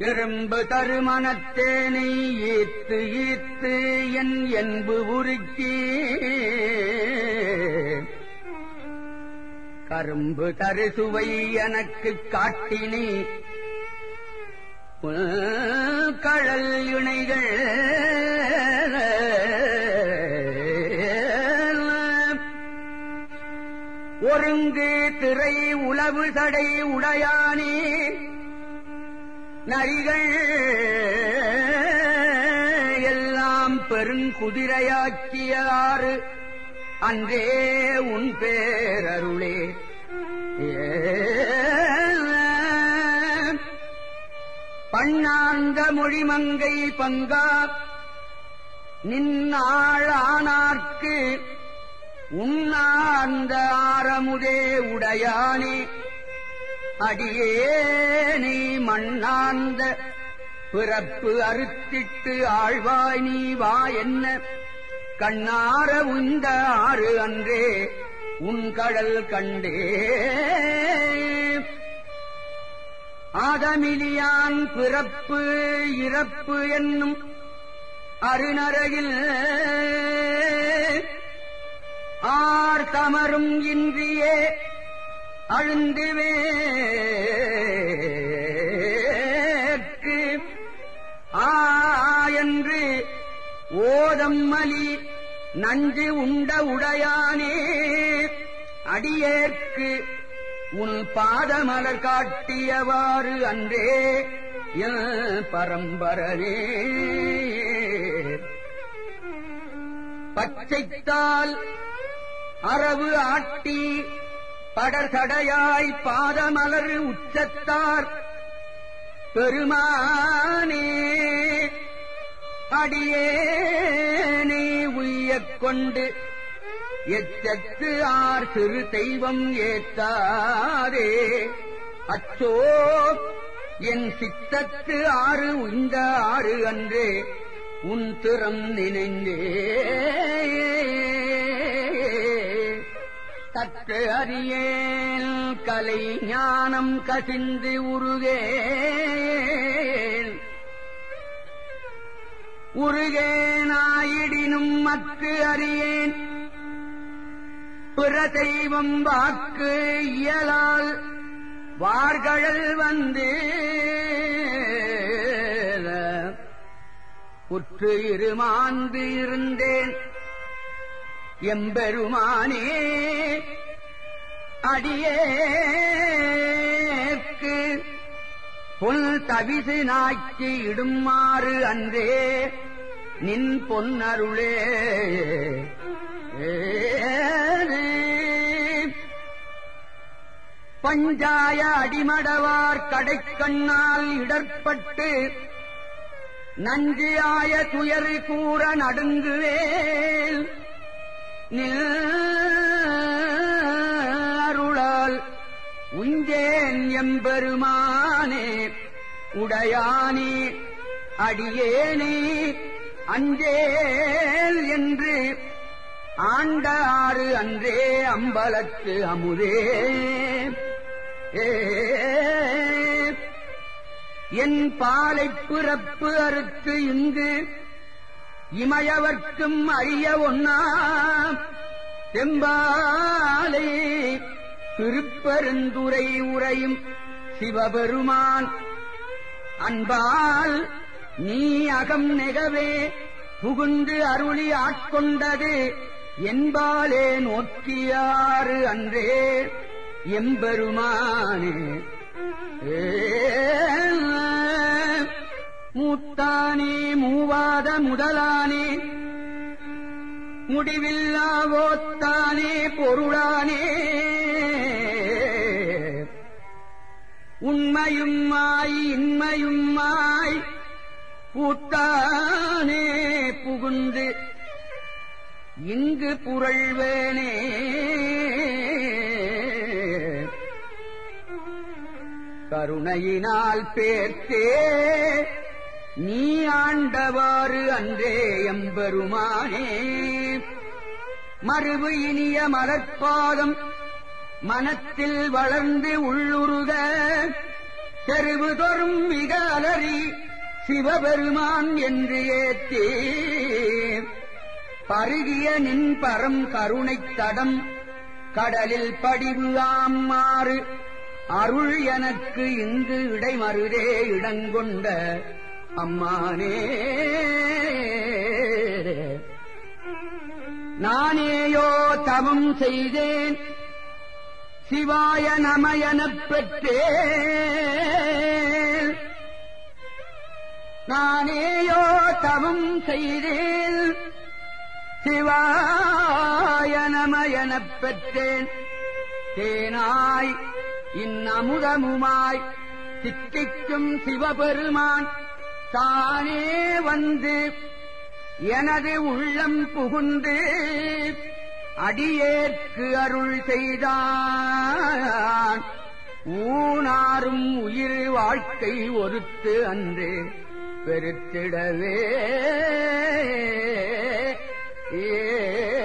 எறும்பு தருமணத்தேனை ஈத்து ஈத்து என் என்பு உருக்கி. கரும்பு தருசுவை சுவை காட்டினி. காட்டினே கழல் இணைகள். ஒருங்கு திரை உளவு தடை உடையானே. நரிகள் எல்லாம் பெருங்குதிரையாக்கியாறு அன்றே உன் பேரருளே. பண்ணாந்த மொழிமங்கை பங்கா. நின்னாளானார்க்கு உண்ணாந்த ஆரமுதே உடையானே. அடியே நீ மண்ணாந்த பிறப்பு அறுத்திட்டு ஆழ்வாய் நீ வா என்ன? கண்ணார உந்த ஆறு அன்றே உன் கடல் கண்டே. ஆதமிலியான் பிறப்பு இறப்பு என்னும் அருணரையில் ஆர் தமரும் இன்றியே அழுந்துவேக்கு ஆ என்று ஓதம்மலி நஞ்சு உண்ட உடையானே அடியேற்கு உன் பாதமலர் காட்டியவாறு அன்றே என் பரம்பரனே. பச்சைத்தால் அரவு ஆட்டி படர்தடையாய் பாதமலர் உச்சத்தார். பெருமானே அடியேனே உய்யக் கொண்டு எச்சத்து ஆர் சிறு தெய்வம் ஏத்தாதே. அச்சோ என் சித்தத்து ஆறு உந்த ஆறு அன்றே உன் திறம் நினைந்தே. தற்று அறியேல் கலை ஞானம் கசிந்து உருகேன் உருகேனாயிடினும் மற்று அறியேன் பிற தெய்வம் வாக்கு இயலால் வார்கழல் வந்து உற்று இருமாந்து இருந்தேன் எம்பெருமானே அடியேற்கு புல் தவிசு நாக்கி இடுமாறு அன்றே நின் பொன்னருளே. பஞ்சாய அடிமடவார் கடைக்கண்ணால் இடர்பட்டு நஞ்சியாய துயறு கூற நடுங்குவேல். அருளால் உஞ்சேன் எம்பெருமானே உடையானே அடியேனே அஞ்சேல் என்று ஆண்ட ஆறு அன்றே அம்பலத்து அமுதே. என் பாலை பிறப்பு அறுத்து இங்கு இமயவர்க்கும் அறிய ஒன்னா செம்பாலே திருப்பெருந்துரை உரையும் சிவபெருமான். அன்பால் நீ அகம் நெகவே புகுந்து அருளி ஆட்கொண்டது என்பாலே நோக்கியாறு அன்றே. எம்பெருமானே ஏ மூத்தானே மூவாத முதலானே. முடிவில்லா ஓத்தானே பொருளானே. உண்மையும் மாய் இன்மையும் மாய் பூத்தானே புகுந்து இங்கு புரள்வேனே கருணையினால் பேர்த்தே நீ ஆண்டவாறு அன்றே எம்பெருமானே. மறுபு இனிய மலர்பாதம் மனத்தில் வளர்ந்து உள்ளுருக. தெருவுதொறும் மிக அலறி சிவபெருமான் என்று ஏத்தே. பருகிய நின் பரம் கருணைத் தடம் கடலில் படிவு ஆம்மாறு அருள் எனக்கு இங்கு இடைமருதே இடங்கொண்ட அம்மானே. நானேயோ தவம் செய்தேன். சிவாய நமயனப் பெற்றேன் நானேயோ தவம் செய்தேன். சிவாய நமயனப் பெற்றேன் தேனாய் இன்னமுதமுமாய் சிக்கிக்கும் சிவபெருமான். தானே வந்து எனது உள்ளம் புகுந்து அடியேற்கு அருள் செய்தான். ஊனாரும் உயிர் வாழ்க்கை ஒருத்து அன்று பெருத்திடவே ஏ